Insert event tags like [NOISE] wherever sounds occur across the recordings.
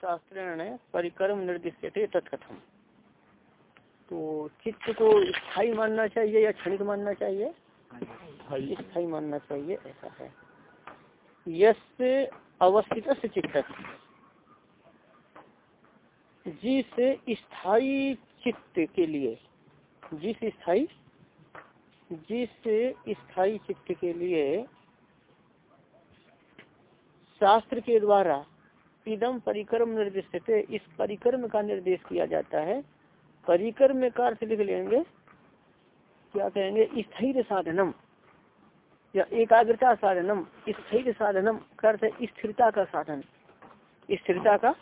शास्त्रेण परिक्रम निर्दिष्ट तत्कथम तो चित्त को स्थायी मानना चाहिए या क्षणिक मानना चाहिए? स्थायी। मानना चाहिए ऐसा है। यश अवस्थित चित्त जिस स्थायी चित्त के लिए जिस स्थायी जिस स्थायी चित्त के लिए शास्त्र के द्वारा इदम परिक्रम निर्दिष्ट इस परिक्रम का निर्देश किया जाता है। परिक्रम का अर्थ लिख लेंगे। क्या कहेंगे? स्थिर साधनम। या एकाग्रता साधनम। स्थिर साधनम का अर्थ स्थिरता का साधन। स्थिरता का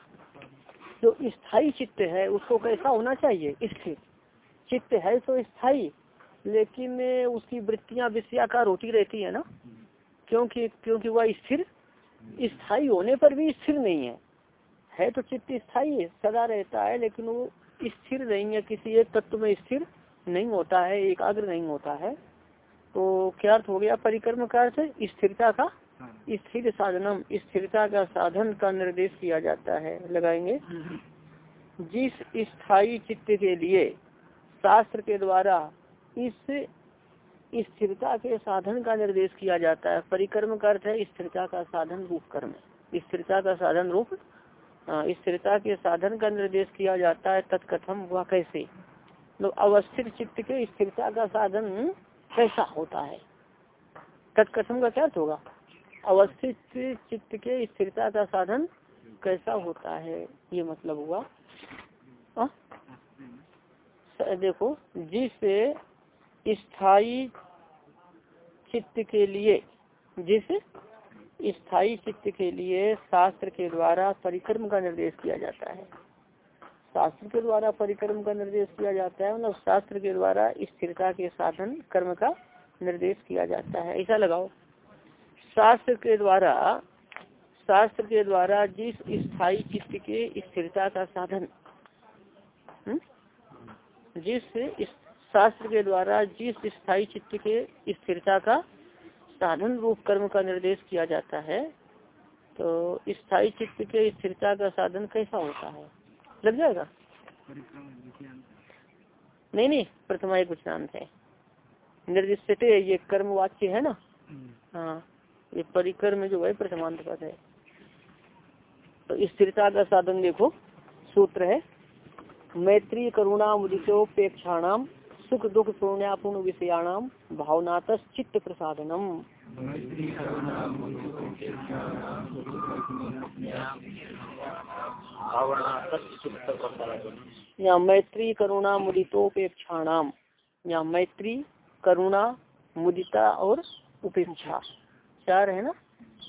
जो स्थायी चित्त है, उसको कैसा होना चाहिए? स्थिर। चित्त है तो स्थायी, लेकिन उसकी वृत्तियाँ, विषयाकार होती रहती है ना? क्योंकि क्योंकि वह स्थिर स्थायी होने पर भी स्थिर नहीं है। है तो चित्त स्थायी सदा रहता है, लेकिन वो स्थिर नहीं है, किसी एक तत्व में स्थिर नहीं होता है, एकाग्र नहीं होता है। तो क्या अर्थ हो गया परिक्रम का अर्थ? स्थिरता का स्थिर साधनम, स्थिरता का साधन का निर्देश किया जाता है। लगाएँगे। जिस स्थायी चित्त के लिए शास्त्र के द्वारा इस स्थिरता के साधन का निर्देश किया जाता है। परिक्रम का अर्थ है स्थिरता का साधन रूप कर्म। स्थिरता का साधन रूप स्थिरता के साधन का निर्देश किया जाता है तत्कथम वह कैसे? तो अवस्थित चित्त के स्थिरता का साधन कैसा होता है? तत्कथम का क्या होगा? अवस्थित चित्त के स्थिरता का साधन कैसा होता है? ये मतलब हुआ। आ? देखो, जिस स्थायी चित्त के लिए, जिस स्थायी चित्त के लिए शास्त्र के द्वारा परिक्रम का निर्देश किया जाता है शास्त्र के द्वारा परिक्रम का निर्देश किया जाता है मतलब शास्त्र के द्वारा स्थिरता के साधन, कर्म का निर्देश किया जाता है ऐसा लगाओ शास्त्र के द्वारा, शास्त्र के द्वारा जिस स्थायी चित्त के स्थिरता का साधन हुँ? जिस शास्त्र के द्वारा जिस स्थायी चित्त के स्थिरता का साधन रूप कर्म का निर्देश किया जाता है तो स्थायी चित्त के स्थिरता का साधन कैसा होता है? लग जाएगा? नहीं नहीं, प्रथमा एक उच्चांत है। निर्दिष्ट ये कर्म वाक्य है ना? हाँ ये परिक्रम जो है, प्रथमांत पद है। तो स्थिरता का साधन देखो, सूत्र है, मैत्री करुणा मुदितोपेक्षाणाम सुख दुख पूर्ण्यापूर्ण विषयाणाम भावनात चित्त प्रसादनम या मैत्री करुणा मुदितोपेक्षाणाम या मैत्री करुणा मुदिता और उपेक्षा। चार है ना?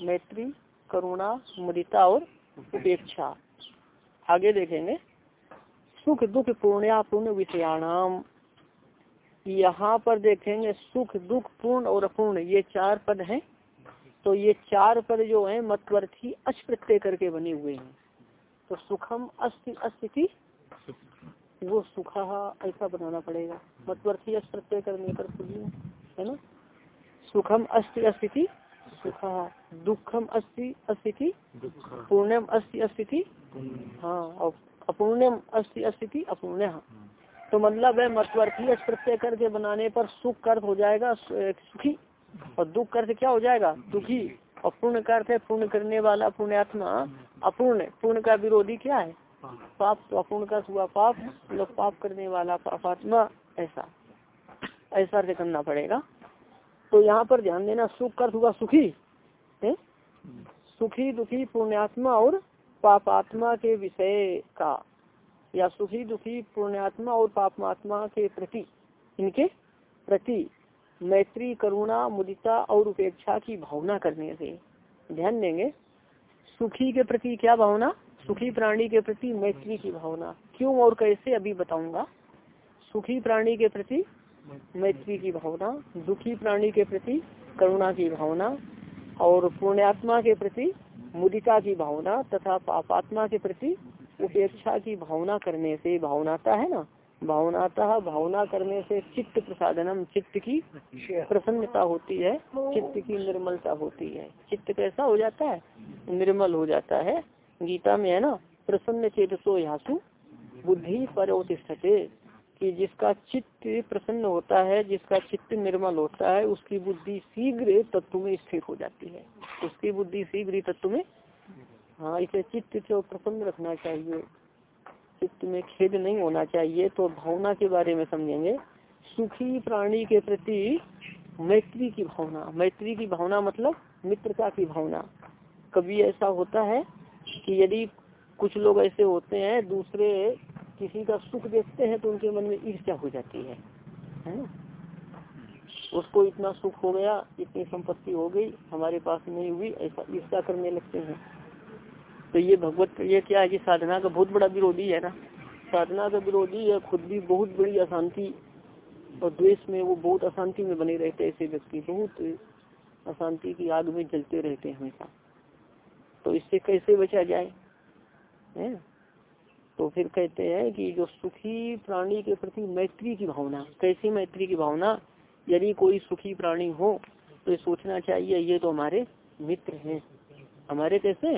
मैत्री करुणा मुदिता और उपेक्षा। आगे देखेंगे। सुख दुख पूर्ण्यापूर्ण विषयाणाम यहाँ पर देखेंगे सुख, दुख, पूर्ण और अपूर्ण, ये चार पद हैं। तो ये चार पद जो है मतवर्थी अच प्रत्यय करके बने हुए हैं। तो सुखम अस्थि, अस्थिति, वो सुखा ऐसा बनाना पड़ेगा। मतवर्थी अच प्रत्यय करने पर है ना? सुखम अस्थि, अस्थिति, सुखा। दुखम अस्ति अस्थिति, पूर्णम अस्थि, अस्थिति हाँ और अपूर्णम अस्ति अस्थिति, अपूर्ण। तो मतलब है मतवर्थी प्रत्यय करके बनाने पर सुख अर्थ हो जाएगा सुखी और दुख अर्थ क्या हो जाएगा? दुखी। और पूर्ण का अर्थ है, पूर्ण करने वाला पुण्यात्मा अपूर्ण। पूर्ण का विरोधी क्या है? पाप। तो अपूर्ण का हुआ पाप मतलब पाप करने वाला पापात्मा ऐसा। ऐसा अर्थ करना पड़ेगा। तो यहाँ पर ध्यान देना, सुख कर्थ हुआ सुखी। है? सुखी, दुखी पुण्यात्मा और पापात्मा के विषय का। या सुखी दुखी पुण्यात्मा और पापमात्मा के प्रति, इनके प्रति मैत्री, करुणा, मुदिता और उपेक्षा की भावना करने से ध्यान देंगे। सुखी के प्रति क्या भावना? सुखी प्राणी के प्रति मैत्री की भावना। क्यों और कैसे? अभी बताऊँगा। सुखी प्राणी के प्रति मैत्री की भावना, दुखी प्राणी के प्रति करुणा की भावना और पुण्यात्मा के प्रति मुदिता की भावना तथा पापात्मा के प्रति उपेक्षा की भावना करने से भावनाता है ना? भावनाता, भावना करने से चित्त प्रसादनम, चित्त की प्रसन्नता होती है, चित्त की निर्मलता होती है। चित्त कैसा हो जाता है, निर्मल हो जाता है। गीता में है ना, प्रसन्न चेत चेतसो यासु, बुद्धि पर कि जिसका चित्त प्रसन्न होता है, जिसका चित्त निर्मल होता है, उसकी बुद्धि शीघ्र तत्व में स्थिर हो जाती है। उसकी बुद्धि शीघ्र तत्व में हाँ इसे चित्त को प्रसन्न रखना चाहिए। चित्त में खेद नहीं होना चाहिए तो भावना के बारे में समझेंगे। सुखी प्राणी के प्रति मैत्री की भावना। मैत्री की भावना मतलब मित्रता की भावना। कभी ऐसा होता है कि यदि कुछ लोग ऐसे होते हैं, दूसरे किसी का सुख देखते हैं तो उनके मन में ईर्ष्या हो जाती है है ना? उसको इतना सुख हो गया, इतनी संपत्ति हो गई, हमारे पास नहीं हुई, ऐसा ईर्ष्या करने लगते हैं। तो ये भगवत ये क्या है? कि साधना का बहुत बड़ा विरोधी है ना? साधना का विरोधी है, खुद भी बहुत बड़ी अशांति और द्वेष में वो बहुत अशांति में बने रहते ऐसे व्यक्ति। बहुत अशांति की आग में जलते रहते हैं हमेशा। तो इससे कैसे बचा जाए? है? तो फिर कहते हैं कि जो सुखी प्राणी के प्रति मैत्री की भावना, कैसी मैत्री की भावना? यदि कोई सुखी प्राणी हो तो सोचना चाहिए, ये तो हमारे मित्र हैं। हमारे कैसे?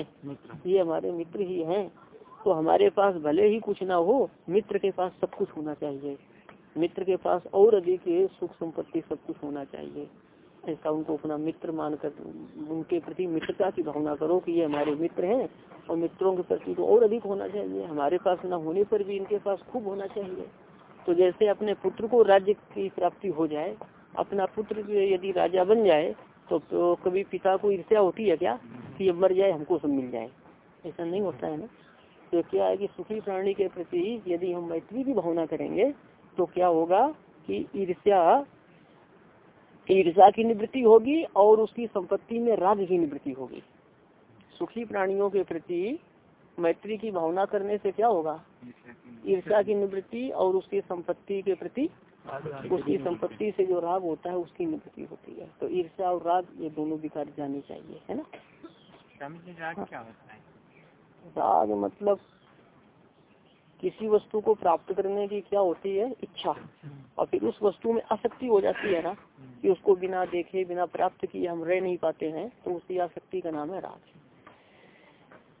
ये हमारे मित्र ही हैं। तो हमारे पास भले ही कुछ ना हो मित्र के पास सब कुछ होना चाहिए। मित्र के पास और अधिक सुख संपत्ति सब कुछ होना चाहिए। ऐसा उनको अपना मित्र मानकर उनके प्रति मित्रता की भावना करो कि ये हमारे मित्र हैं और मित्रों के प्रति तो और अधिक होना चाहिए। हमारे पास न होने पर भी इनके पास खूब होना चाहिए। तो जैसे अपने पुत्र को राज्य की प्राप्ति हो जाए अपना पुत्र यदि राजा बन जाए तो, तो कभी पिता को ईर्ष्या होती है क्या? कि अब मर जाए, हमको सब मिल जाए। ऐसा नहीं होता है ना। तो क्या है कि सुखी प्राणी के प्रति यदि हम मैत्री की भावना करेंगे तो क्या होगा कि ईर्ष्या ईर्षा की निवृत्ति होगी और उसकी संपत्ति में राग की निवृत्ति होगी। सुखी प्राणियों के प्रति मैत्री की भावना करने से क्या होगा? ईर्षा की निवृत्ति और उसकी संपत्ति के प्रति, उसकी संपत्ति से जो राग होता है, उसकी निवृत्ति होती है। तो ईर्षा और राग, ये दोनों विकार जाने चाहिए, है ना? राग क्या होता है? राग मतलब किसी वस्तु को प्राप्त करने की क्या होती है? इच्छा। और फिर उस वस्तु में आसक्ति हो जाती है ना कि उसको बिना देखे बिना प्राप्त किए हम रह नहीं पाते हैं तो उसकी आसक्ति का नाम है राग।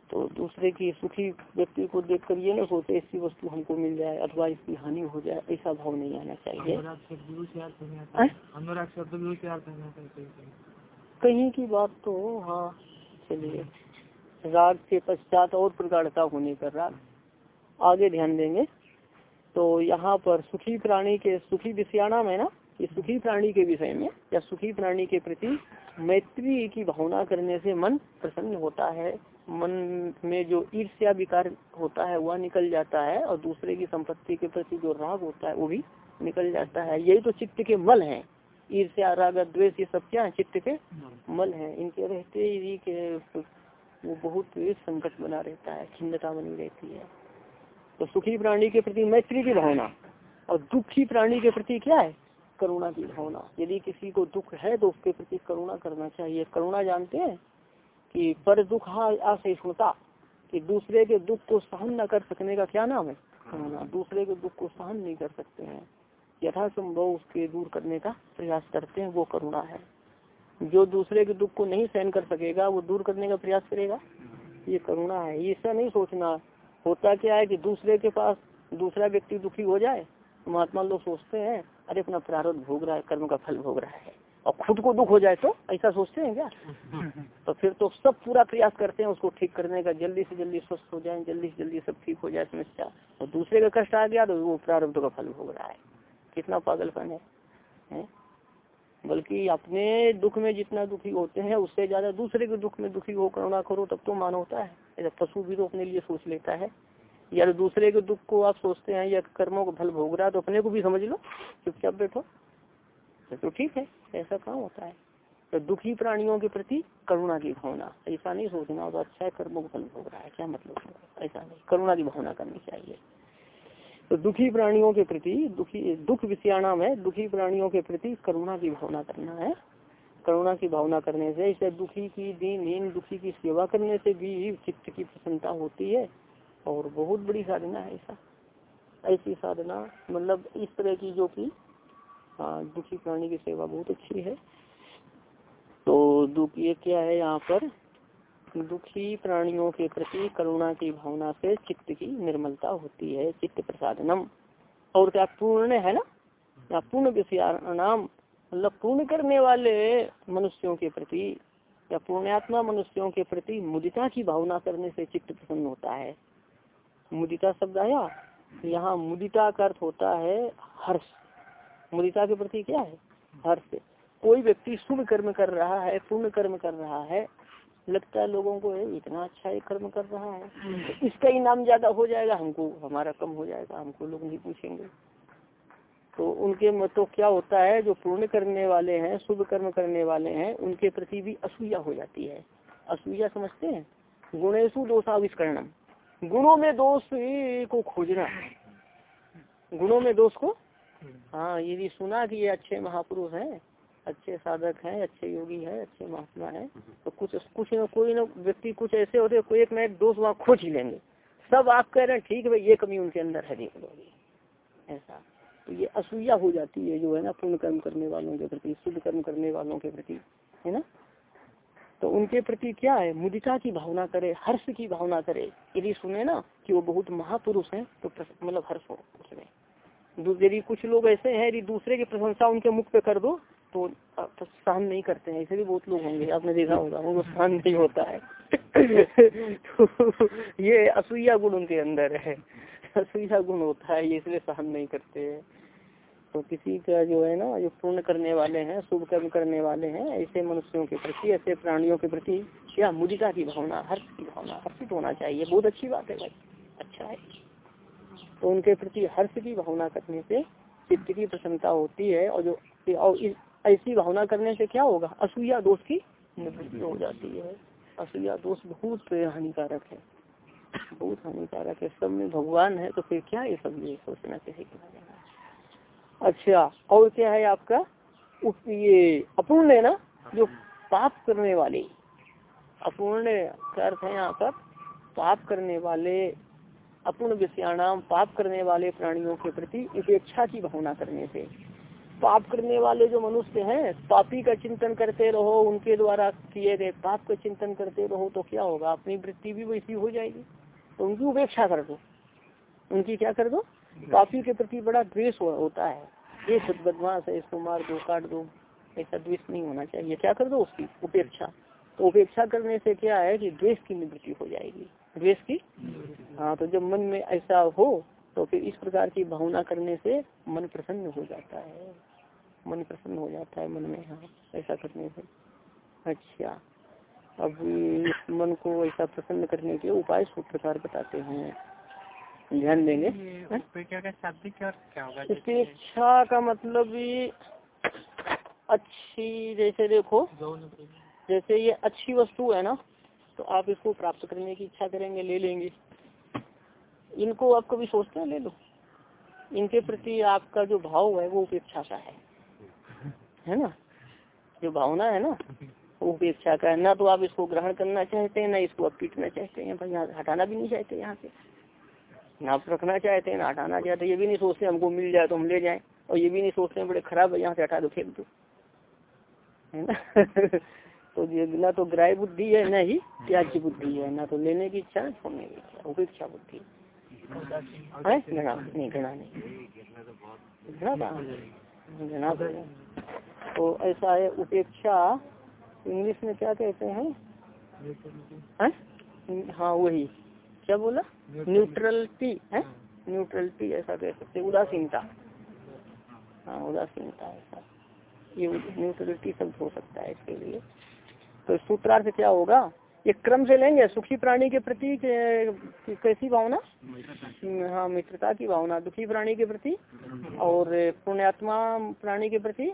तो दूसरे की सुखी व्यक्ति को देख कर ये ना सोचे ऐसी वस्तु हमको मिल जाए अथवा इसकी हानि हो जाए ऐसा भाव नहीं आना चाहिए। कहीं की बात तो हाँ। चलिए राग के पश्चात और प्रगाढ़ता होने पर राग आगे ध्यान देंगे। तो यहाँ पर सुखी प्राणी के, सुखी विषयाणाम है ना? ये सुखी प्राणी के विषय में या सुखी प्राणी के प्रति मैत्री की भावना करने से मन प्रसन्न होता है। मन में जो ईर्ष्या विकार होता है, वह निकल जाता है और दूसरे की संपत्ति के प्रति जो राग होता है, वो भी निकल जाता है। यही तो चित्त के मल हैं। ईर्ष्या राग द्वेष ये सब क्या है? चित्त के मल है। इनके रहते ही के वो बहुत संकट बना रहता है खिन्नता बनी रहती है। तो सुखी प्राणी के प्रति मैत्री की भावना और दुखी प्राणी के प्रति क्या है? करुणा की भावना। यदि किसी को दुख है तो उसके प्रति करुणा करना चाहिए। करुणा जानते हैं कि पर दुख असहिष्णुता कि दूसरे के दुख को सहन न कर सकने का क्या नाम है? करुणा दूसरे के दुख को सहन नहीं कर सकते हैं। यथासंभव उसके दूर करने का प्रयास करते हैं वो करुणा है। जो दूसरे के दुख को नहीं सहन कर सकेगा वो दूर करने का प्रयास करेगा। ये करुणा है। ऐसा नहीं सोचना होता क्या है कि दूसरे के पास दूसरा व्यक्ति दुखी हो जाए। महात्मा लोग सोचते हैं अरे अपना प्रारब्ध भोग रहा है कर्म का फल भोग रहा है। और खुद को दुख हो जाए तो ऐसा सोचते हैं क्या? [LAUGHS] तो फिर तो सब पूरा प्रयास करते हैं उसको ठीक करने का। जल्दी से जल्दी स्वस्थ हो जाए जल्दी से जल्दी सब ठीक हो जाए समस्या। और दूसरे का कष्ट आ गया तो वो प्रारब्ध का फल भोग रहा है। कितना पागलपन है, है? बल्कि अपने दुख में जितना दुखी होते हैं उससे ज़्यादा दूसरे के दुख में दुखी हो करुणा करो तब तो मान होता है। ऐसा पशु भी तो अपने लिए सोच लेता है। या तो दूसरे के दुख को आप सोचते हैं या कर्मों को फल भोग रहा है तो अपने को भी समझ लो। चुपचाप बैठो। तो ठीक है ऐसा काम होता है? तो दुखी प्राणियों के प्रति करुणा की भावना। ऐसा नहीं सोचना तो अच्छा है कर्मों को फल भोग रहा है क्या मतलब ऐसा नहीं करुणा की भावना करनी चाहिए। तो दुखी प्राणियों के प्रति, दुखी, दुख विषयाणाम है दुखी प्राणियों के प्रति करुणा की भावना करना है। करुणा की भावना करने से, इसे दुखी की दीन हीन दुखी की सेवा करने से भी चित्त की प्रसन्नता होती है और बहुत बड़ी साधना है ऐसा। ऐसी साधना मतलब इस तरह की जो कि हाँ दुखी प्राणी की सेवा बहुत अच्छी है। तो दुख क्या है यहाँ पर? दुखी प्राणियों के प्रति करुणा की भावना से चित्त की निर्मलता होती है, चित्त प्रसादनम। और क्या पूर्ण है ना? या पूर्ण विषयाणाम? मतलब पूर्ण करने वाले मनुष्यों के प्रति, या पुण्यात्मा मनुष्यों के प्रति मुदिता की भावना करने से चित्त प्रसन्न होता है। मुदिता शब्द आया? यहाँ मुदिता का अर्थ होता है हर्ष। मुदिता के प्रति क्या है? हर्ष। कोई व्यक्ति शुभ कर्म कर रहा है, पूर्ण कर्म कर रहा है लगता है लोगों को है इतना अच्छा ये कर्म कर रहा है। तो इसका इनाम ज़्यादा हो जाएगा हमको हमारा कम हो जाएगा हमको लोग नहीं पूछेंगे। तो उनके तो क्या होता है जो पूर्ण करने वाले हैं शुभ कर्म करने वाले हैं उनके प्रति भी असूया हो जाती है। असूया समझते हैं? गुणेशु दोषाविष्करणम। गुणों में दोष को खोजना। गुणों में दोष को? हाँ यदि सुना कि ये अच्छे महापुरुष हैं। अच्छे साधक हैं अच्छे योगी हैं अच्छे महात्मा हैं तो कुछ कुछ न कोई ना व्यक्ति कुछ ऐसे होते कोई एक ना एक दोस्त वहाँ खोज ही लेंगे। सब आप कह रहे हैं ठीक है भाई ये कमी उनके अंदर है देख लो ऐसा। तो ये असूया हो जाती है जो है ना पूर्ण कर्म करने वालों के प्रति शुभ कर्म करने वालों के प्रति है ना? तो उनके प्रति क्या है मुदिता की भावना करे हर्ष की भावना करे। यदि सुने ना कि वो बहुत महापुरुष हैं तो मतलब हर्ष हो उसमें। यदि कुछ लोग ऐसे हैं यदि दूसरे की प्रशंसा उनके मुख पे कर दो तो सहन नहीं करते हैं ऐसे भी बहुत लोग होंगे आपने देखा होगा उनको सहन नहीं होता है। तो [LAUGHS] ये असूया गुण उनके अंदर है। असूया गुण होता है ये इसलिए सहन नहीं करते हैं। तो किसी का जो है ना जो पूर्ण करने वाले हैं शुभ कर्म करने वाले हैं ऐसे मनुष्यों के प्रति ऐसे प्राणियों के प्रति क्या मुदिता की भावना हर्ष की भावना हर्षित होना चाहिए। बहुत अच्छी बात है भाई अच्छा है। तो उनके प्रति हर्ष की भावना करने से चित्त की प्रसन्नता होती है और जो और ऐसी भावना करने से क्या होगा? असूया दोष की निवृत्ति हो जाती है। असूया दोष बहुत हानिकारक है। बहुत हानिकारक है। सब में भगवान है तो फिर क्या ये सब ये सोचना चाहिए? अच्छा और क्या है आपका? ये अपूर्ण है ना, जो पाप करने वाले। अपूर्ण का अर्थ है यहाँ पर? पाप करने वाले, अपूर्ण विषयाणाम पाप करने वाले प्राणियों के प्रति उपेक्षा की भावना करने से। पाप करने वाले जो मनुष्य हैं पापी का चिंतन करते रहो उनके द्वारा किए गए पाप का चिंतन करते रहो तो क्या होगा? अपनी वृत्ति भी वैसी हो जाएगी। तो उनकी उपेक्षा कर दो। उनकी क्या कर दो? पापी के प्रति बड़ा द्वेष हो, होता है। ये बदमाश है इसको मार दो काट दो ऐसा द्वेष नहीं होना चाहिए। क्या कर दो? उसकी उपेक्षा। तो उपेक्षा करने से क्या है कि द्वेष की निवृत्ति हो जाएगी। द्वेष की? हाँ तो जब मन में ऐसा हो तो फिर इस प्रकार की भावना करने से मन प्रसन्न हो जाता है। मन प्रसन्न हो जाता है मन में हाँ ऐसा करने से। अच्छा अब मन को ऐसा प्रसन्न करने के उपाय सु प्रकार बताते हैं। ध्यान देंगे इसकी इच्छा का मतलब भी अच्छी जैसे देखो जैसे ये अच्छी वस्तु है ना तो आप इसको प्राप्त करने की इच्छा करेंगे ले लेंगे। इनको आप कभी सोचते हैं ले लो। इनके प्रति आपका जो भाव है वो उपेक्षा का है। है ना? जो भावना है ना उपेक्षा का है ना तो आप इसको ग्रहण करना चाहते हैं, ना इसको आप पीटना चाहते हैं, भाई हटाना भी नहीं चाहते यहाँ से। ना आप रखना चाहते हैं, ना हटाना चाहते, ये भी नहीं सोचते हमको मिल जाए तो हम ले जाए, और ये भी नहीं सोचते बड़े खराब है, यहाँ से हटा दो फेंक दो है ना? [LAUGHS] तो ये ना तो ग्राह बुद्धि है, ना ही त्याग की बुद्धि है, ना तो लेने की इच्छा छोड़ने की इच्छा, उपेक्षा बुद्धि। है? घृणा, नहीं घृणा नहीं। घृणा तो ऐसा है उपेक्षा इंग्लिश में क्या कहते हैं? है? हाँ वही। क्या बोला? न्यूट्रलिटी है? न्यूट्रलिटी ऐसा कह सकते उदासीनता। हाँ उदासीनता ऐसा। ये न्यूट्रलिटी शब्द हो सकता है इसके लिए। तो सूत्रार्थ क्या होगा? ये क्रम से लेंगे, सुखी प्राणी के प्रति कैसी भावना? हाँ मित्रता की भावना, दुखी प्राणी के प्रति और पुण्यात्मा प्राणी के प्रति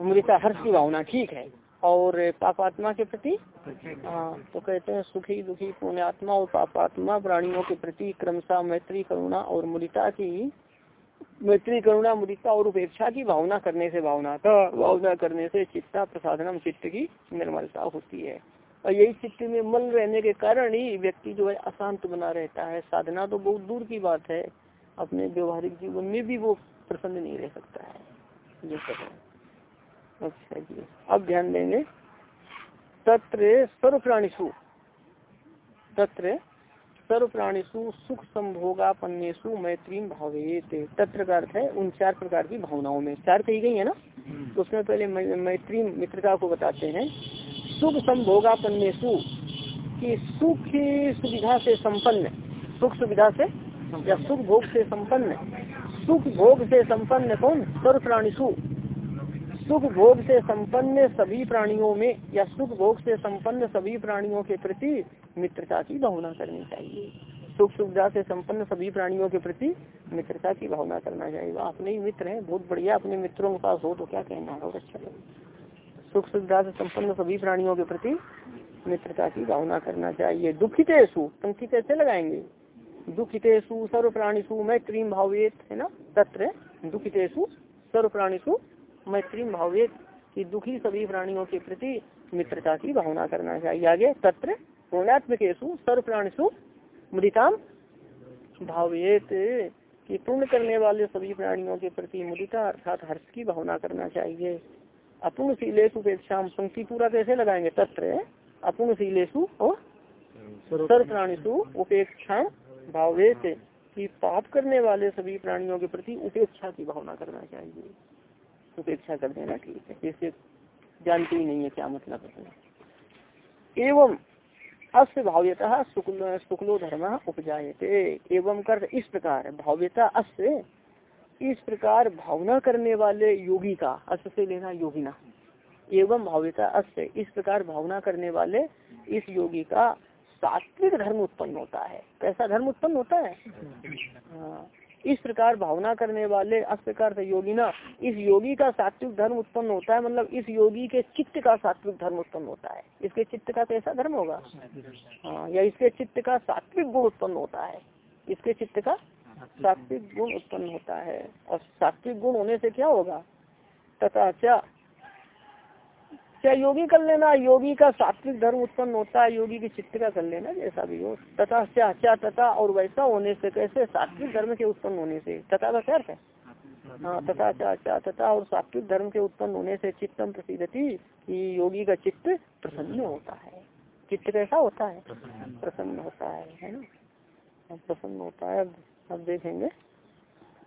मृता हर्ष की भावना, ठीक है। और पापात्मा के प्रति हाँ तो कहते हैं सुखी, दुखी, पुण्यात्मा और पापात्मा प्राणियों के प्रति क्रमशः मैत्री, करुणा और मुदिता की, मैत्री, करुणा, मुदिता और उपेक्षा की भावना करने से भावना का भावना करने से चित्ता, प्रसादनम, चित्त की निर्मलता होती है। और यही चित्त में मल रहने के कारण ही व्यक्ति जो है अशांत बना रहता है। साधना तो बहुत दूर की बात है। अपने व्यवहारिक जीवन में भी वो प्रसन्न नहीं रह सकता है। ये सब अच्छा जी। अब ध्यान देंगे। तत्र सर्व प्राणीसु तत्र सर्व प्राणीसु सुख संभोगापन्नेसु मैत्री भावेत। तत्र का अर्थ है उन चार प्रकार की भावनाओं में। चार कही गई है ना? तो उसमें पहले मैत्री मित्रता को बताते हैं। सुख संभोगापन्नेसु कि सुख सुविधा से संपन्न, सुख सुविधा से, या सुख भोग से संपन्न। सुख भोग से संपन्न कौन? सर्व प्राणीसु सुख भोग से संपन्न सभी प्राणियों में, या सुख भोग से संपन्न सभी प्राणियों के प्रति मित्रता की भावना करनी चाहिए। सुख सुविधा से संपन्न सभी प्राणियों के प्रति मित्रता की भावना करना चाहिए। अपने ही मित्र हैं, बहुत बढ़िया, अपने मित्रों के पास हो तो क्या कहना है? बहुत अच्छा लगे। सुख सुविधा से संपन्न सभी प्राणियों के प्रति मित्रता की भावना करना चाहिए। दुखितेशु पंक्ति कैसे लगाएँगे? दुखितेशु सर्व प्राणीसु मैत्री भावेत, है ना? तत्र दुखितेशु सर्व प्राणीसु मैत्री भावेत की दुखी सभी प्राणियों के प्रति मित्रता की भावना करना चाहिए। आगे, तत्र पूर्णात्मकेशु सर्व प्राणीसु मुदिताम भावेत कि पूर्ण करने वाले सभी प्राणियों के प्रति मुदिता अर्थात हर्ष की भावना करना चाहिए। अपूर्ण शीलेशु उपेक्षा पंक्ति पूरा कैसे लगाएँगे, तत्र अपूर्ण शीलेशु और सर्व प्राणीसु उपेक्षा भावेत कि पाप करने वाले सभी प्राणियों के प्रति उपेक्षा की भावना करना चाहिए। उपेक्षा कर देना ठीक है जैसे जानते ही नहीं है क्या मतलब है। एवं अस्य भाव्यता शुक्ल धर्म उपजाते एवं कर इस प्रकार भाव्यता अस्य इस प्रकार भावना करने वाले योगी का अस्य से लेना योगिना एवं भाव्यता अस्य इस प्रकार भावना करने वाले इस योगी का सात्विक धर्म उत्पन्न होता है। कैसा धर्म उत्पन्न होता है? हाँ इस प्रकार भावना करने वाले अस प्रकार से योगी ना, इस योगी का सात्विक धर्म उत्पन्न होता है मतलब इस योगी के चित्त का सात्विक धर्म उत्पन्न होता है। इसके चित्त का कैसा धर्म होगा? हाँ या इसके चित्त का सात्विक गुण उत्पन्न होता है। इसके चित्त का सात्विक गुण उत्पन्न होता है। और सात्विक गुण होने से क्या होगा? तथा क्या? क्या योगी कर लेना? योगी का सात्विक धर्म उत्पन्न होता है योगी के चित्त का कर लेना जैसा भी हो। तथा क्या क्या तथा और वैसा होने से कैसे? सात्विक धर्म के उत्पन्न होने से। तथा का क्या है? हाँ तथा क्या क्या तथा और सात्विक धर्म के उत्पन्न होने से चित्तम प्रसिद्धति कि योगी का चित्त प्रसन्न होता है। चित्त कैसा होता है? प्रसन्न। होता है है ना? प्रसन्न होता है। अब देखेंगे।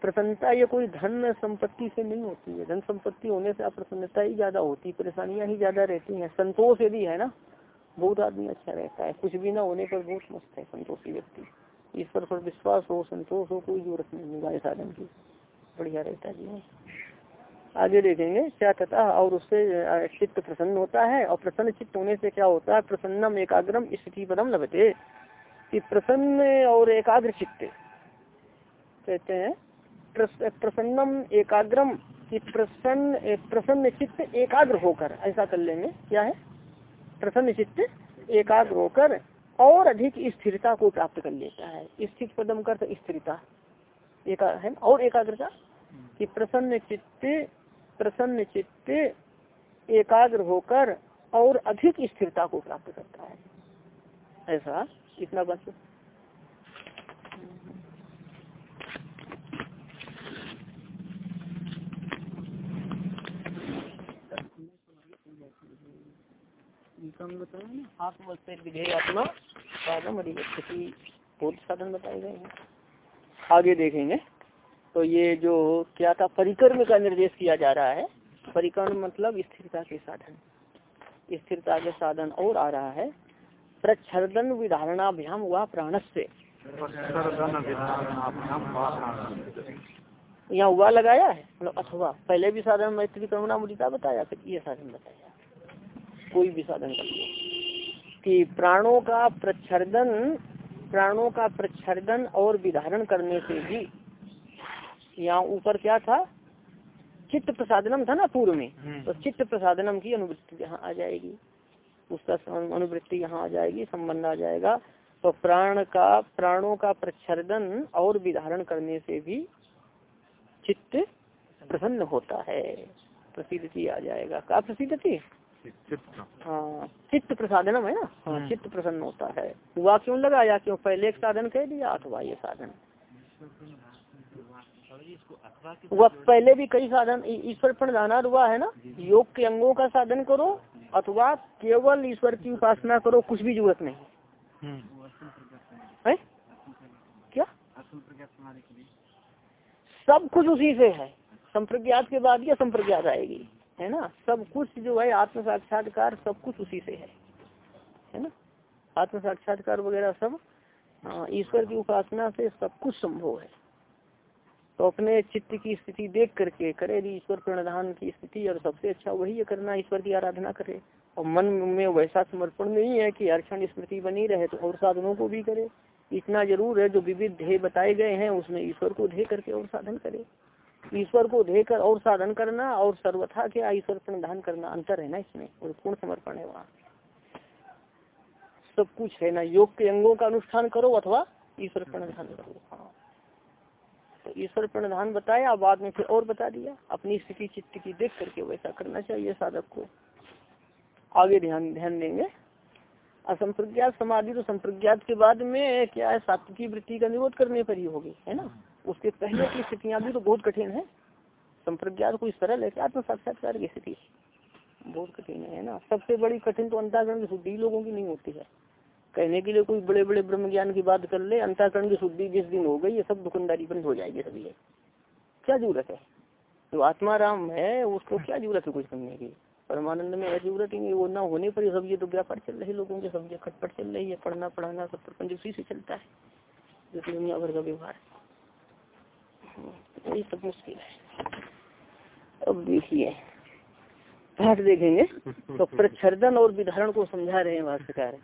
प्रसन्नता ये कोई धन संपत्ति से नहीं होती है। धन संपत्ति होने से अप्रसन्नता ही ज़्यादा होती है, परेशानियाँ ही ज़्यादा रहती हैं। संतोष यदि है ना, बहुत आदमी अच्छा रहता है। कुछ भी ना होने पर बहुत मस्त है, संतोषी व्यक्ति। ईश्वर पर विश्वास हो, संतोष हो, कोई ज़रूरत नहीं निगाह साधन की। बढ़िया रहता है आगे देखेंगे, क्या तथा और उससे चित्त प्रसन्न होता है। और प्रसन्न चित्त होने से क्या होता है? प्रसन्नम एकाग्रम स्थिति पदम लगते कि प्रसन्न और एकाग्र चित्त। कहते हैं प्रसन्नम एकाग्रम, की प्रसन्न प्रसन्न चित्त एकाग्र होकर, ऐसा कर लेंगे, क्या है? प्रसन्न चित्त एकाग्र होकर और अधिक स्थिरता को प्राप्त कर लेता है। स्थित पदम कर स्थिरता। एका, है और एकाग्रता? कि प्रसन्न चित्त प्रसन्न चित्त एकाग्र होकर और अधिक स्थिरता को प्राप्त करता है। ऐसा? इतना बस आत्मा साधन अधिगति बहुत साधन बताए गए हैं। आगे देखेंगे। तो ये जो क्या था, परिक्रम का निर्देश किया जा रहा है। परिक्रम मतलब स्थिरता के साधन। स्थिरता के साधन और आ रहा है। प्रच्छर्दन विधारणाभ्याम हुआ प्राणस से यहाँ हुआ लगाया है? मतलब अथवा। पहले भी साधन मैत्री करुणा मुदिता बताया, फिर ये साधन बताया। कोई भी साधन कर लो कि प्राणों का प्रच्छर्दन प्राणों का प्रच्छर्दन और विधारण करने से भी यहाँ ऊपर क्या था? चित्त प्रसादनम था ना पूर्व में? हम्म। तो चित्त प्रसादनम की अनुवृत्ति यहाँ आ जाएगी। उसका अनुवृत्ति यहाँ आ जाएगी संबंध आ जाएगा। तो प्राण का प्राणों का प्रच्छर्दन और विधारण करने से भी चित्त प्रसन्न होता है। प्रसिद्धि आ जाएगा। क्या प्रसिद्धि हाँ चित्त प्रसादनम है ना? हाँ हम्म। चित्त प्रसन्न होता है। हुआ क्यों लगाया? क्यों पहले एक साधन कह दिया अथवा ये साधन? वह पहले भी कई साधन ईश्वर प्रणदाना हुआ है ना? योग के अंगों का साधन करो अथवा केवल ईश्वर की उपासना करो कुछ भी ज़रूरत नहीं। है? क्या? सब कुछ उसी से है। संप्रज्ञात के बाद या संप्रज्ञात आएगी? है ना? सब कुछ जो है आत्म साक्षात्कार सब कुछ उसी से है। है ना? आत्म साक्षात्कार वगैरह सब ईश्वर की उपासना से सब कुछ संभव है। तो अपने चित्त की स्थिति देख करके करे ईश्वर प्रणधान की स्थिति, और सबसे अच्छा वही है करना, ईश्वर की आराधना करे। और मन में वैसा समर्पण नहीं है कि हर स्मृति बनी रहे तो और साधनों को भी करे। इतना ज़रूर है, जो विविध ध्येय बताए गए हैं, उसमें ईश्वर को ध्येय करके और साधन करे। ईश्वर को देकर और साधन करना और सर्वथा के ईश्वर प्रणधान करना अंतर है ना इसमें, और पूर्ण समर्पण है वहाँ। सब कुछ है ना, योग के अंगों का अनुष्ठान करो अथवा ईश्वर प्रणधान करो। हाँ। तो ईश्वर प्रणधान बताया बाद में फिर और बता दिया। अपनी स्थिति, चित्त की देख करके वैसा करना चाहिए साधक को। आगे ध्यान ध्यान देंगे। असंप्रज्ञात समाधि तो संप्रज्ञात के बाद में क्या है, सात्विकी वृत्ति का निरोध करने पर ही होगी, है ना? उसके पहले की स्थितियाँ भी तो बहुत कठिन है। संप्रज्ञात कोई सरल है, क्या आत्म साक्षात्कार की स्थिति बहुत कठिन है ना? सबसे बड़ी कठिन तो अंताकरण की शुद्धि लोगों की नहीं होती है। कहने के लिए कोई बड़े बड़े ब्रह्म ज्ञान की बात कर ले, अंताकरण की शुद्धि जिस दिन हो गई, ये सब दुकानदारी बंद हो जाएगी सभी क्या ज़रूरत है? जो आत्मा राम है, उसको क्या ज़रूरत है कुछ करने की? परमानंद में ज़रूरत ही नहीं, वो ना होने पर सब ये तो व्यापार चल रही है लोगों के, सब खटपट चल रही है पढ़ना पढ़ाना सब प्रपंच उसी से चलता है। जो दुनिया भर का व्यवहार यही सब मुश्किल है। अब देखिए पाठ देखेंगे तो [LAUGHS] प्रच्छर्दन और विधारण को समझा रहे हैं भाष्यकार।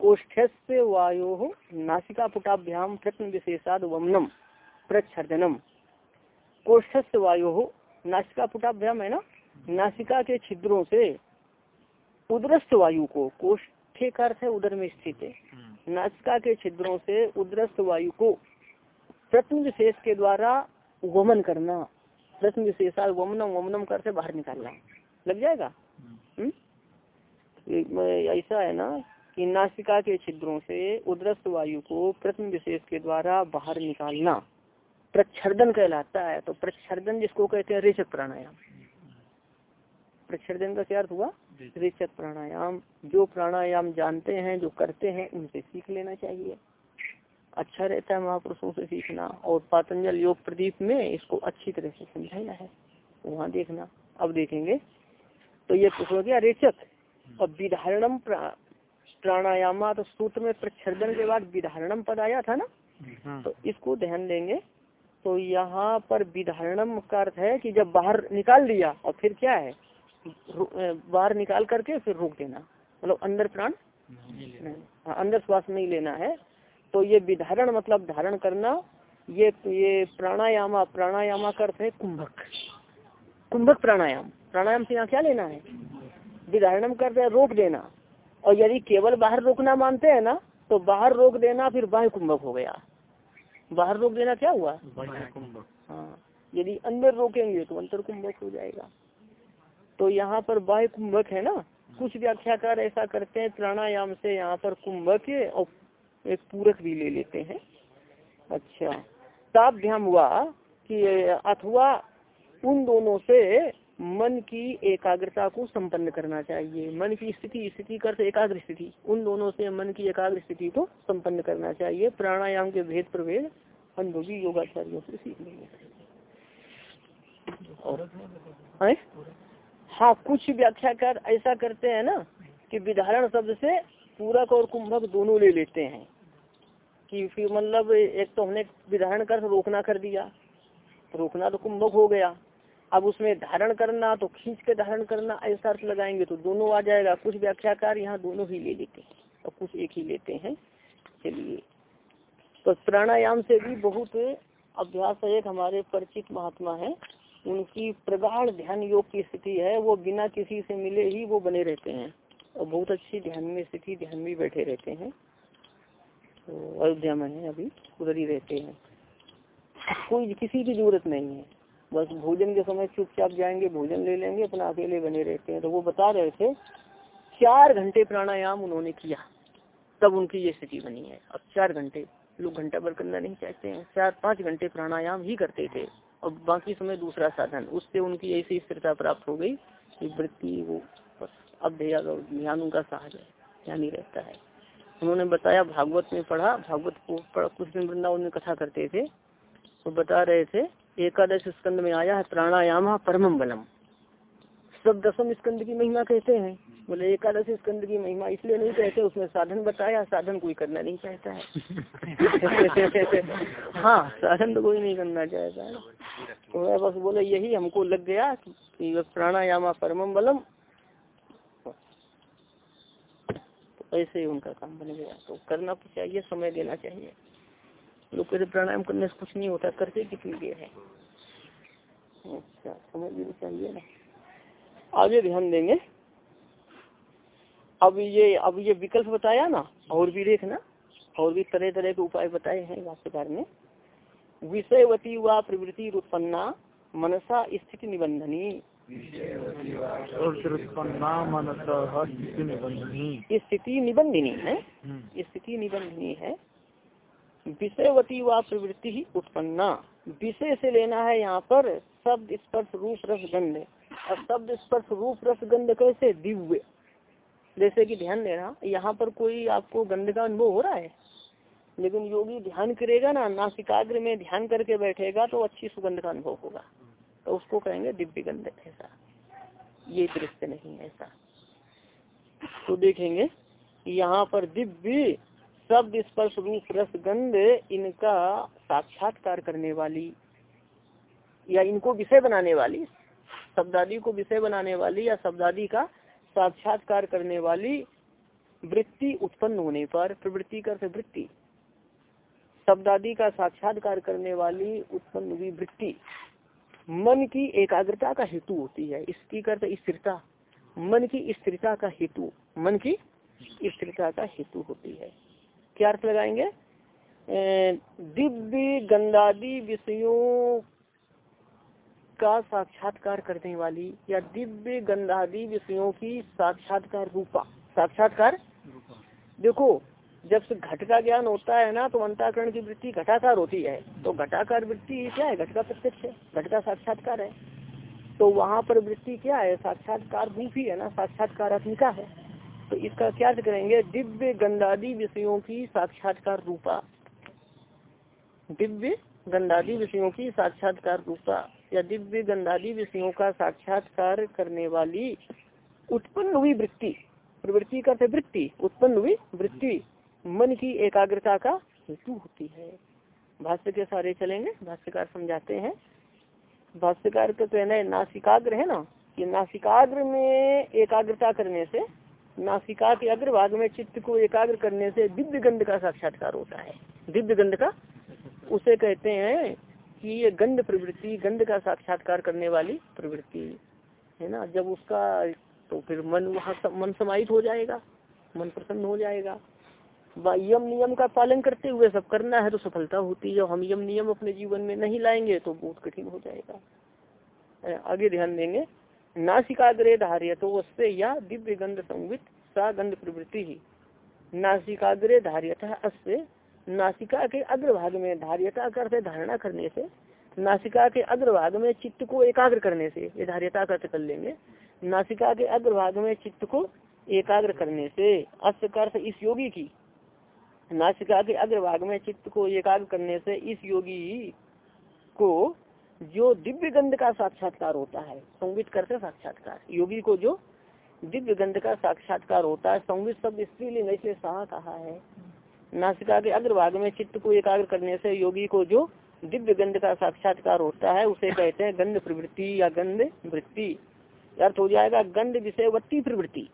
कोष्ठ वायो नासिका पुटाभ्याम प्रत्न विशेषाद वमनम प्रच्छर्दनम। कोष्ठ से वायो नासिका पुटाभ्याम है ना? नासिका के छिद्रों से उदरस्त वायु को कोष्ठे का अर्थ है उदर में स्थित है। नासिका के छिद्रों से उदरस्त वायु को प्रत्न विशेष के द्वारा वमन करना प्रश्न विशेषा वमनम वमनम करते बाहर निकालना लग जाएगा? हम्म? ऐसा है ना कि नासिका के छिद्रों से उदरस्त वायु को प्रथम विशेष के द्वारा बाहर निकालना प्रच्छर्दन कहलाता है। तो प्रच्छर्दन जिसको कहते हैं रेचक प्राणायाम। प्रच्छर्दन का क्या अर्थ हुआ? रेचक प्राणायाम। जो प्राणायाम जानते हैं जो करते हैं उनसे सीख लेना चाहिए। अच्छा रहता है महापुरुषों से सीखना और पातंजल योग प्रदीप में इसको अच्छी तरह से समझाया है। वहाँ देखना। अब देखेंगे। तो ये कुछ हो गया रेचक। और विधारणम प्राणायामा तो सूत्र में प्रच्छन के बाद विधारणम पद आया था ना? हाँ। तो इसको ध्यान देंगे। तो यहाँ पर विधारणम का अर्थ है कि जब बाहर निकाल दिया और फिर क्या है? बाहर निकाल करके फिर रोक देना। मतलब अंदर प्राण हाँ, अंदर श्वास नहीं लेना है। तो ये विधारण मतलब धारण करना ये ये प्राणायामा प्राणायामा का अर्थ है कुंभक। कुंभक प्राणायाम। प्राणायाम से यहाँ क्या लेना है? विधारणम करते हैं रोक देना। और यदि केवल बाहर रोकना मानते हैं ना तो बाहर रोक देना फिर बाह्य कुंभक हो गया। बाहर रोक देना क्या हुआ? हाँ यदि अंदर रोकेंगे तो अंतर कुंभक हो जाएगा। तो यहाँ पर बाह्य कुंभक है ना? कुछ व्याख्याकार ऐसा करते हैं प्राणायाम से यहाँ पर कुंभक और एक पूरक भी ले लेते हैं। अच्छा। ताभ्याम हुआ कि, अथवा उन दोनों से मन की एकाग्रता को संपन्न करना चाहिए। मन की स्थिति स्थिति कर एकाग्र स्थिति। उन दोनों से मन की एकाग्र स्थिति को संपन्न करना चाहिए। प्राणायाम के भेद प्रभेद अनुभवी योगाचार्यों से सीख लेंगे। और हाँ कुछ व्याख्याकार ऐसा करते हैं ना कि विधारण शब्द से पूरक और कुंभक दोनों ले लेते हैं। कि फिर मतलब एक तो हमने विधारण कर रोकना कर दिया। रोकना तो कुंभक हो गया। अब उसमें धारण करना तो खींच के धारण करना ऐसा अर्थ लगाएँगे तो दोनों आ जाएगा। कुछ व्याख्याकार यहाँ दोनों ही ले लेते हैं और कुछ एक ही लेते हैं। चलिए। तो प्राणायाम से भी बहुत अभ्यास एक हमारे परिचित महात्मा है। उनकी प्रगाढ़ ध्यान योग की स्थिति है। वो बिना किसी से मिले ही वो बने रहते हैं। और बहुत अच्छी ध्यान में स्थिति, ध्यान में बैठे रहते हैं। तो अयोध्या में है अभी, उधर ही रहते हैं। कोई किसी की ज़रूरत नहीं है। बस भोजन के समय चुपचाप जाएँगे, भोजन ले लेंगे, अपना अकेले बने रहते हैं। तो वो बता रहे थे, चार घंटे प्राणायाम उन्होंने किया, तब उनकी ये स्थिति बनी है। अब चार घंटे, लोग घंटा भर करना नहीं चाहते हैं। चार, पाँच घंटे प्राणायाम ही करते थे। और बाकी समय दूसरा साधन, उससे उनकी ऐसी स्थिरता प्राप्त हो गई कि वृत्ति वो अभ्या ध्यान उनका सहज है ध्यान ही रहता है। उन्होंने बताया भागवत में पढ़ा भागवत को पढ़ा कुछ दिन वृंदावन में कथा करते थे तो बता रहे थे एकादश स्कंद में आया है प्राणायाम परमम बलम। सब दसम स्कंद की महिमा कहते हैं। बोले एकादश स्कंद की महिमा इसलिए नहीं कहते उसमें साधन बताया साधन कोई करना नहीं चाहता है। [LAUGHS] हाँ साधन तो कोई नहीं करना चाहता है। तो मैं बस बोले यही हमको लग गया कि प्राणायाम परमम बलम तो ऐसे ही उनका काम बन गया तो करना तो चाहिए, समय देना चाहिए। लोग कहते, प्राणायाम करने से कुछ नहीं होता, करते कितनी देर है? अच्छा समय देना चाहिए ना। आगे ध्यान देंगे। अब ये अब ये विकल्प बताया ना, और भी देखना, और भी तरह तरह के उपाय बताए हैं भाष्यकार ने। विषयवती व प्रवृत्ति उत्पन्ना, मनसा स्थिति निबंधनी। स्थिति निबंधिनी है। हम्म। स्थिति निबंधिनी है। विषयवती व प्रवृत्ति ही उत्पन्ना। विषय से लेना है यहाँ पर शब्द स्पर्श रूप रस गंध और शब्द स्पर्श रूप रस गंध कैसे? दिव्य। जैसे कि ध्यान देना यहाँ पर कोई आपको गंध का अनुभव हो रहा है लेकिन योगी ध्यान करेगा ना नासिकाग्र में ध्यान करके बैठेगा तो अच्छी सुगंध का अनुभव होगा। तो उसको कहेंगे दिव्य गंध ऐसा। ये दृश्य नहीं है ऐसा। तो देखेंगे, यहाँ पर दिव्य शब्द स्पर्श रूप रस गंध इनका साक्षात्कार करने वाली या इनको विषय बनाने वाली, शब्दादी को विषय बनाने वाली या शब्दादी का साक्षात्कार करने वाली वृत्ति उत्पन्न होने पर, प्रवृत्ति कर वृत्ति, शब्दादी का साक्षात्कार करने वाली उत्पन्न हुई वृत्ति। मन की एकाग्रता का हेतु होती है। इसकी करते स्थिरता। मन की स्थिरता का हेतु। मन की स्थिरता का हेतु होती है। क्या अर्थ लगाएँगे? दिव्य गंदादि विषयों का साक्षात्कार करने वाली या दिव्य गंधादि विषयों की साक्षात्कार रूपा। साक्षात्कार? देखो जब से घट का ज्ञान होता है ना तो अंताकरण की वृत्ति घटाकार होती है। तो घटाकार वृत्ति क्या है? घट का प्रत्यक्ष है घट का साक्षात्कार है। तो वहाँ पर वृत्ति क्या है? साक्षात्कार रूप ही ना, साक्षात्कारात्मिका है। तो इसका क्या करेंगे? दिव्य गंधादि विषयों की साक्षात्कार रूपा। दिव्य गंधादि विषयों की साक्षात्कार रूपा या दिव्य गंधादि विषयों का साक्षात्कार करने वाली उत्पन्न हुई वृत्ति। प्रवृत्ति का वृत्ति, उत्पन्न हुई वृत्ति। मन की एकाग्रता का हेतु होती है। भाष्य के सारे चलेंगे, भाष्यकार समझाते हैं। भाष्यकार का कहना है नासिकाग्र है ना, ये नासिकाग्र में एकाग्रता करने से नासिका के अग्रभाग में चित्त को एकाग्र करने से दिव्य गंध का साक्षात्कार होता है। दिव्य गंध का? उसे कहते हैं कि ये गंध प्रवृत्ति, गंध का साक्षात्कार करने वाली प्रवृत्ति है ना। जब उसका तो फिर मन वहाँ मन समाहित हो जाएगा, मन प्रसन्न हो जाएगा। यम नियम का पालन करते हुए सब करना है तो सफलता होती है। हम यम नियम अपने जीवन में नहीं लाएँगे तो बहुत कठिन हो जाएगा। आगे ध्यान देंगे। नासिकाग्रे धार्य तो वस्ते या दिव्य गंध संवित सा गंध प्रवृत्ति ही। नासिकाग्रे धार्यता अस्य नासिका के अग्रभाग में धार्यता करते धारणा करने से। नासिका के अग्रभाग में चित्त को एकाग्र करने से, ये धार्यता कर लेंगे। नासिका के अग्रभाग में चित्त को एकाग्र करने से अस्त इस योगी की। नासिका के अग्रभाग में चित्त को एकाग्र करने से इस योगी को जो दिव्य गंध का साक्षात्कार होता है संवित करते साक्षात्कार। योगी को जो दिव्य गंध का साक्षात्कार होता है संवित शब्द स्त्रीलिंग इसलिए सहा कहा है? नासिका के अग्रभाग में चित्त को एकाग्र करने से योगी को जो दिव्य गंध का साक्षात्कार होता है उसे कहते हैं गंध प्रवृत्ति या गंध वृत्ति। अर्थ हो जाएगा गंध विषयवत्ती प्रवृत्ति।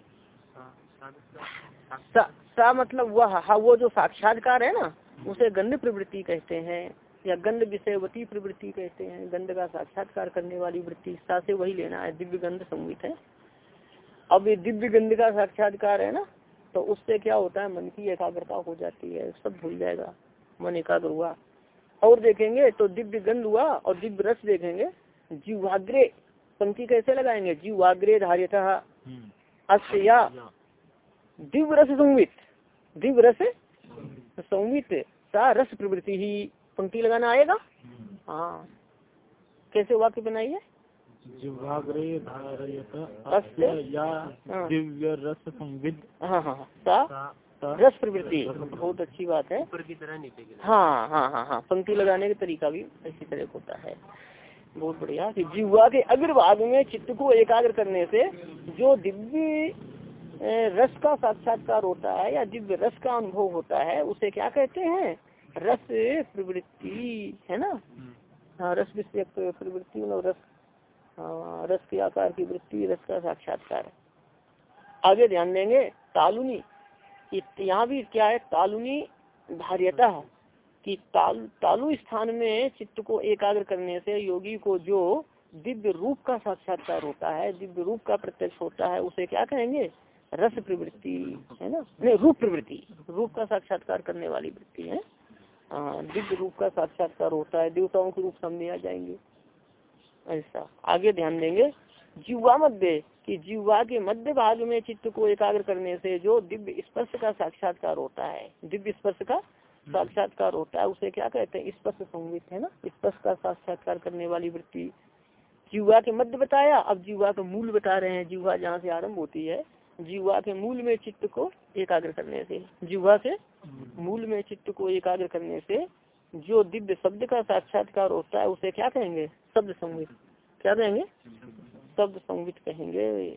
सा मतलब वह हा वो जो साक्षात्कार है ना उसे गंध प्रवृत्ति कहते हैं या गंध विषयवती प्रवृत्ति कहते हैं। गंध का साक्षात्कार करने वाली वृत्ति सा से वही लेना है। दिव्य गंध संवित है। अब ये दिव्य गंध का साक्षात्कार है ना तो उससे क्या होता है मन की एकाग्रता हो जाती है सब भूल जाएगा मन एकाग्र हुआ। और देखेंगे तो दिव्य गंध हुआ और दिव्य रस देखेंगे। जीवाग्रे पंक्ति कैसे लगाएँगे? जीवाग्रे धार्यता हम्म। अस्य। या दिव्य रस संवित। दिव्य रस संवित सा रस प्रवृत्ति ही पंक्ति लगाना आएगा। हाँ। कैसे वाक्य बनाइए हाँ। दिव्य रस संविद। हाँ हाँ सा रस प्रवृत्ति। बहुत अच्छी बात है। हाँ हाँ हाँ हाँ। पंक्ति लगाने का तरीका भी इसी तरह होता है। बहुत बढ़िया। कि जीवा के अग्रभाग में चित्त को एकाग्र करने से जो दिव्य रस का साक्षात्कार होता है या दिव्य रस का अनुभव होता है उसे क्या कहते हैं? रस प्रवृत्ति है ना? हाँ रस विषय प्रवृत्ति मतलब रस हाँ रस के आकार की वृत्ति रस का साक्षात्कार। आगे ध्यान देंगे तालुनी। यहाँ भी क्या है? तालुनी धार्यता कि ताल तालु स्थान में चित्त को एकाग्र करने से योगी को जो दिव्य रूप का साक्षात्कार होता है दिव्य रूप का प्रत्यक्ष होता है उसे क्या कहेंगे? रस प्रवृत्ति, है ना? नहीं, रूप प्रवृत्ति। रूप का साक्षात्कार करने वाली वृत्ति है। हाँ दिव्य रूप का साक्षात्कार होता है, देवताओं के रूप सामने आ जाएँगे। ऐसा। आगे ध्यान देंगे। जीवा मध्य, कि जीवा के मध्य भाग में चित्त को एकाग्र करने से जो दिव्य स्पर्श का साक्षात्कार होता है, दिव्य स्पर्श का साक्षात्कार होता है, उसे क्या कहते हैं? स्पर्श संवित, है ना? स्पर्श का साक्षात्कार करने वाली वृत्ति। जीवा के मध्य बताया, अब जीवा का मूल बता रहे हैं जीवा जहाँ से आरंभ होती है जीवा के मूल में चित्त को एकाग्र करने से जीवा से मूल में चित्त को एकाग्र करने से जो दिव्य शब्द का साक्षात्कार होता है उसे क्या कहेंगे? शब्द संवित। क्या कहेंगे? शब्द संवित कहेंगे।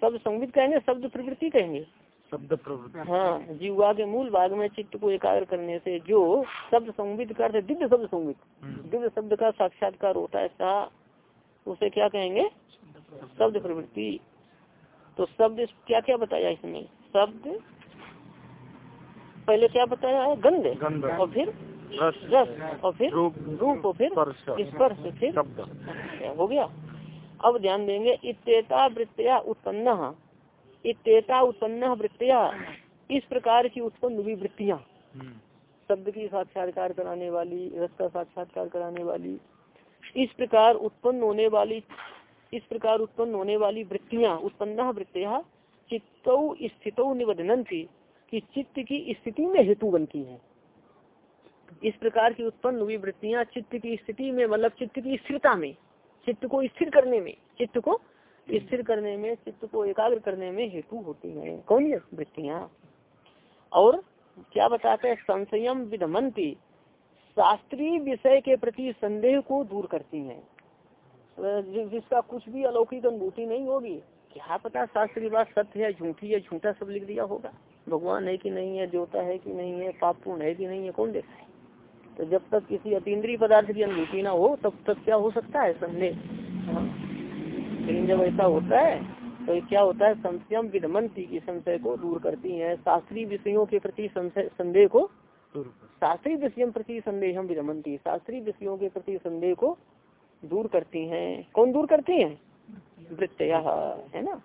शब्द संवित कहेंगे शब्द प्रवृत्ति कहेंगे। शब्द प्रवृत्ति। हाँ जीवा के मूल भाग में चित्त को एकाग्र करने से जो शब्द संवित का अर्थ दिव्य शब्द संवित। दिव्य शब्द का साक्षात्कार होता है सा उसे क्या कहेंगे? शब्द प्रवृत्ति। तो शब्द क्या क्या बताया इसमें शब्द? पहले क्या बताया है? गंध। गंध। और फिर? रस। रस। और फिर? रूप। रूप। और फिर? स्पर्श। फिर? शब्द। अच्छा, हो गया। अब ध्यान देंगे इतेता वृत्तिया उत्पन्न। इतेता उत्पन्न वृत्तिया। इस प्रकार की उत्पन्न हुई वृत्तियाँ। हम्म। शब्द की साक्षात्कार कराने वाली रस का साक्षात्कार कराने वाली इस प्रकार उत्पन्न होने वाली इस प्रकार उत्पन्न होने वाली वृत्तियाँ, उत्पन्न वृत्तियाँ, चित्तौ स्थितौ निबधनंती कि चित्त की स्थिति में हेतु बनती है। इस प्रकार की उत्पन्न हुई वृत्तियाँ चित्त की स्थिति में मतलब चित्त की स्थिरता में, चित्त को स्थिर करने में, चित्त को स्थिर करने में, चित्त को एकाग्र करने में हेतु होती है। कौन ये वृत्तियाँ? और क्या बताते हैं? संशयम विधमंती शास्त्रीय विषय के प्रति संदेह को दूर करती हैं। जिसका कुछ भी अलौकिक अनुभूति नहीं होगी क्या पता शास्त्र की बात सत्य है झूठी है झूठा सब लिख दिया होगा। भगवान है कि नहीं है देवता है कि नहीं है पाप पूर्ण है कि नहीं है कौन देखता है? तो जब तक किसी अतीन्द्रिय पदार्थ की अनुभूति ना हो तब तक क्या हो सकता है संदेह? हाँ। लेकिन जब ऐसा होता है तो क्या होता है? संशयम विधमंती की संशय को दूर करती है। शास्त्रीय विषयों के प्रति संशय संदेह को शास्त्रीय विषय प्रति संदेह विधमंती शास्त्रीय विषयों के प्रति संदेह को दूर करती हैं। कौन दूर करती हैं? वृत्तया, है ना?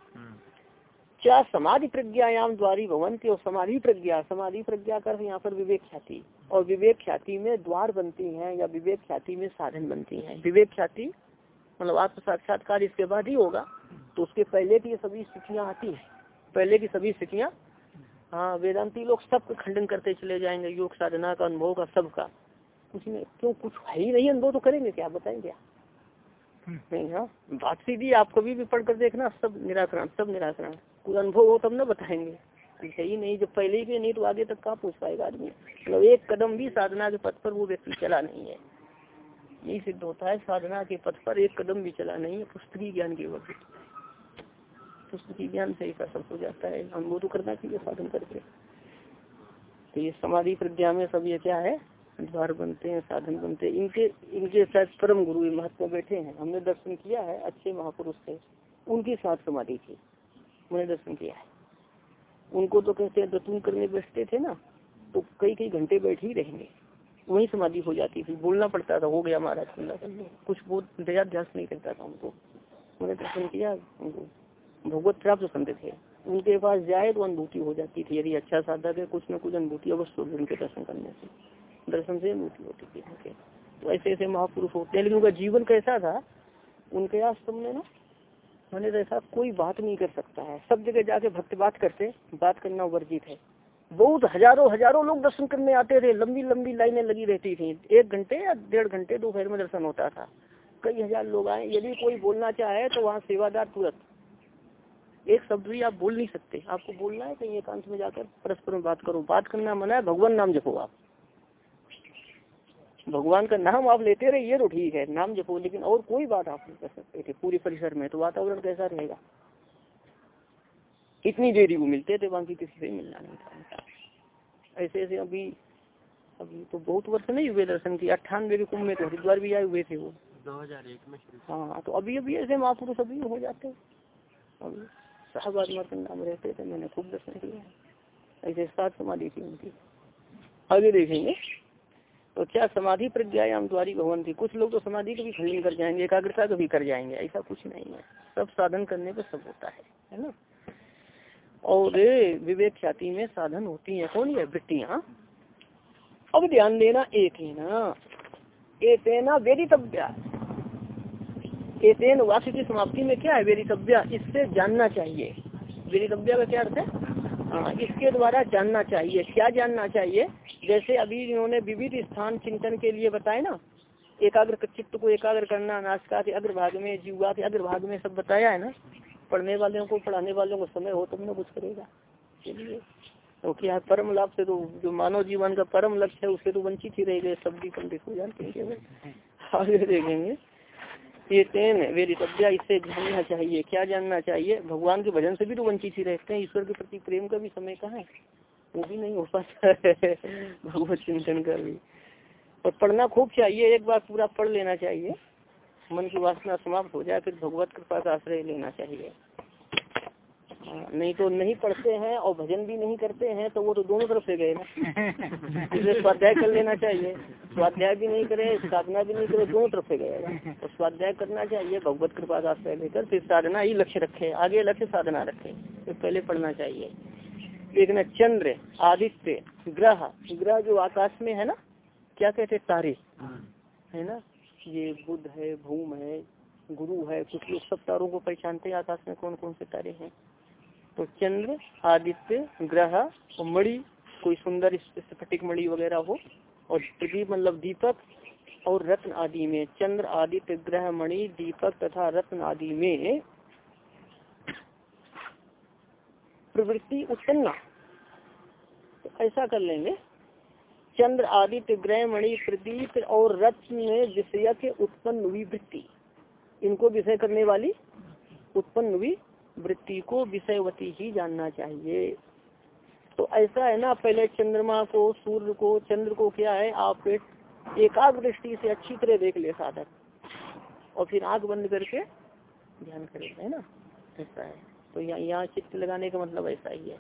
क्या समाधि प्रज्ञायाम द्वारी भवंती और समाधि प्रज्ञा समाधि प्रज्ञा कर यहाँ पर विवेक ख्याति। और विवेक ख्याति में द्वार बनती हैं या विवेक ख्याति में साधन बनती हैं। विवेक ख्याति मतलब आत्म साक्षात्कार इसके बाद ही होगा। तो उसके पहले की सभी स्थितियाँ आती हैं। पहले की सभी स्थितियाँ। हाँ वेदांती लोग सब खंडन करते चले जाएँगे। योग साधना का, अनुभव का सबका कुछ नहीं, क्यों? कुछ है ही नहीं अनुभव तो करेंगे क्या? बताएँगे क्या? नहीं हाँ। बात सीधी आप कभी भी पढ़ कर देखना, सब निराकरण सब निराकरण। कुछ अनुभव हो तब ना बताएँगे। है ही नहीं, जब पहले ही नहीं तो आगे तक कहाँ पूछ पाएगा आदमी? मतलब एक कदम भी साधना के पथ पर वो व्यक्ति चला नहीं है। यही सिद्ध होता है, साधना के पथ पर एक कदम भी चला नहीं है, पुस्तकी ज्ञान के वक्त। पुस्तकीय ज्ञान से ही सब हो जाता है। अनुभव तो करना चाहिए साधन करके। तो ये समाधि प्रज्ञा में सब ये क्या है? द्वार बनते हैं, साधन बनते हैं। इनके इनके साथ परम गुरु महत्व बैठे हैं। हमने दर्शन किया है, अच्छे महापुरुष थे। उनकी साथ समाधि थी। मैंने दर्शन किया है। उनको तो कहते हैं, दतून करने बैठते थे ना तो कई कई घंटे बैठे ही रहेंगे। वही समाधि हो जाती थी। बोलना पड़ता था, हो गया महाराज खुला कुछ बहुत दयाध्यास नहीं करता था उनको। मैंने दर्शन किया, उनको भगवत प्राप्त संत थे। उनके पास जाए तो अनुभूति हो जाती थी। यदि अच्छा साधक है, कुछ न कुछ अनुभूति अवश्य उनके दर्शन करने से। दर्शन से अनुभूति होती थी उनके तो ऐसे ऐसे महापुरुष होते हैं। लेकिन उनका जीवन कैसा था? उनके आश्रम में ना मैंने ऐसा कोई बात नहीं कर सकता है। सब जगह जाके भक्त बात करते, बात करना वर्जित है। बहुत हज़ारों हज़ारों लोग दर्शन करने आते थे। लंबी लंबी लाइनें लगी रहती थी। एक घंटे या डेढ़ घंटे दोपहर में दर्शन होता था। कई हज़ार लोग आए। यदि कोई बोलना चाहे तो वहाँ सेवादार तुरंत। एक शब्द भी आप बोल नहीं सकते। आपको बोलना है कहीं एकांत में जाकर, परस्पर में बात करो। बात करना मना है, भगवान नाम जपो आप। भगवान का नाम आप लेते रहिए तो ठीक है नाम जपो लेकिन और कोई बात आप नहीं कर सकते थे। पूरे परिसर में तो वातावरण कैसा रहेगा? इतनी देरी वो मिलते थे बाकी किसी से मिलना नहीं था। ऐसे ऐसे अभी अभी तो बहुत वर्ष नहीं हुए दर्शन की अट्ठानवे के कुंभ में तो हरिद्वार भी आए हुए थे वो। 2001 में हाँ तो अभी अभी ऐसे महापुरुष अभी हो जाते अभी साहबाद मरकंडा में रहते थे मैंने खूब दर्शन किया ऐसे सात समाधि थी उनकी। आगे देखेंगे। तो क्या समाधि प्रज्ञायाम द्वारी भवन थी कुछ लोग तो समाधि का भी खंडन कर जाएँगे, एकाग्रता का भी कर जाएँगे, ऐसा कुछ नहीं है। सब साधन करने पर सब होता है है ना? और विवेक ख्याति में साधन होती है, कौन है वृत्तियाँ? अब ध्यान देना, एक है ना। एतेना वेदितव्या। वाक्य की समाप्ति में क्या है? वेदितव्या, इससे जानना चाहिए। वेदितव्या का क्या अर्थ है? हाँ। इसके द्वारा जानना चाहिए। क्या जानना चाहिए? जैसे अभी इन्होंने विविध स्थान चिंतन के लिए बताए ना, एकाग्र चित्त को एकाग्र करना नाशका के अग्रभाग में जीवा के अग्रभाग में सब बताया है ना, पढ़ने वालों को, पढ़ाने वालों को समय हो तब ना कुछ करेगा। चलिए। तो क्या परम लाभ से तो जो मानव जीवन का परम लक्ष्य है, उससे तो वंचित ही रह गए सब भी। पंडित हो जाते हैं। आगे देखेंगे। ये तेन वेदितव्या इससे जानना चाहिए, क्या जानना चाहिए? भगवान के भजन से भी तो वंचित ही रहते हैं, ईश्वर के प्रति प्रेम का भी समय कहाँ है? वो भी नहीं हो पाता है, भगवत चिंतन का भी। और पढ़ना खूब चाहिए, एक बार पूरा पढ़ लेना चाहिए। मन की वासना समाप्त हो जाए, फिर भगवत कृपा का आश्रय लेना चाहिए। नहीं तो नहीं पढ़ते हैं और भजन भी नहीं करते हैं तो वो तो दोनों तरफ़ से गए ना। इसलिए स्वाध्याय कर लेना चाहिए। स्वाध्याय भी नहीं करे, साधना भी नहीं करे, दोनों तरफ़ से गएगा तो स्वाध्याय करना चाहिए, भगवत कृपा का आश्रय लेकर, फिर साधना ही लक्ष्य रखे, आगे लक्ष्य साधना रखे तो पहले पढ़ना चाहिए। एक ना, चंद्र, आदित्य, ग्रह। ग्रह जो आकाश में है ना, क्या कहते तारे। है ना? ये बुद्ध है, भूम है, गुरु है, कुछ लोग सब तारों को पहचानते हैं, आकाश में कौन कौन से तारे हैं। तो चंद्र, आदित्य, ग्रह और मणि, कोई सुंदर स्फटिक मणि वगैरह हो, और प्रदीप मतलब दीपक, और रत्न आदि में, चंद्र, आदित्य, ग्रह, मणि, दीपक तथा रत्न आदि में प्रवृत्ति उत्पन्न। तो ऐसा कर लेंगे। चंद्र, आदित्य, ग्रह, मणि, प्रदीप और रत्न में विषय के उत्पन्न हुई वृत्ति। इनको विषय करने वाली उत्पन्न हुई वृत्ति को विषयवती ही जानना चाहिए। तो ऐसा है ना, पहले चंद्रमा को, सूर्य को, चंद्र को क्या है, आप एकाग्र दृष्टि से अच्छी तरह देख ले साधक। और फिर आँख बंद करके ध्यान करेगा है ना? ऐसा है। तो यहाँ यहाँ चित्त लगाने का मतलब ऐसा ही है।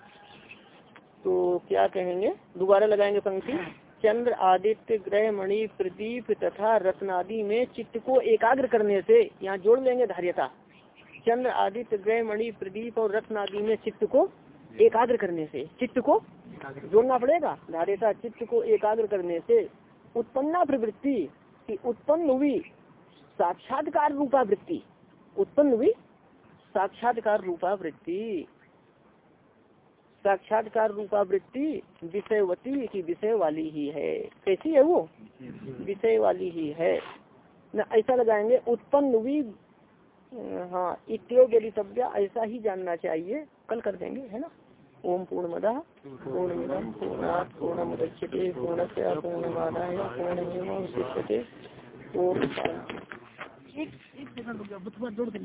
तो क्या कहेंगे? दोबारा लगाएँगे पंक्ति। चंद्र, आदित्य, ग्रह, मणि, प्रदीप तथा रत्नादि में चित्त को एकाग्र करने से, यहाँ जोड़ लेंगे धार्यता चंद्र आदित्य ग्रह मणि प्रदीप और रत्न आदि में चित्त को एकाग्र करने से चित्त को जोड़ना पड़ेगा। धार्यता चित्त को एकाग्र करने से उत्पन्ना प्रवृत्ति की उत्पन्न हुई साक्षात्कार रूपा वृत्ति। उत्पन्न हुई साक्षात्कार रूपा वृत्ति। साक्षात्कार रूपा वृत्ति विषयवती की विषय वाली ही है। कैसी है वो? विषय वाली ही है। न ऐसा लगाएँगे उत्पन्न हुई हाँ इत्यो गलितव्या, ऐसा ही जानना चाहिए। कल कर देंगे, है ना? ओम पूर्ण मदा पूर्ण मिदम पूर्णात पूर्ण मुदच्यते पूर्ण से पूर्णमादाय पूर्ण ओम एक एक सेकंड रुक जोड़ के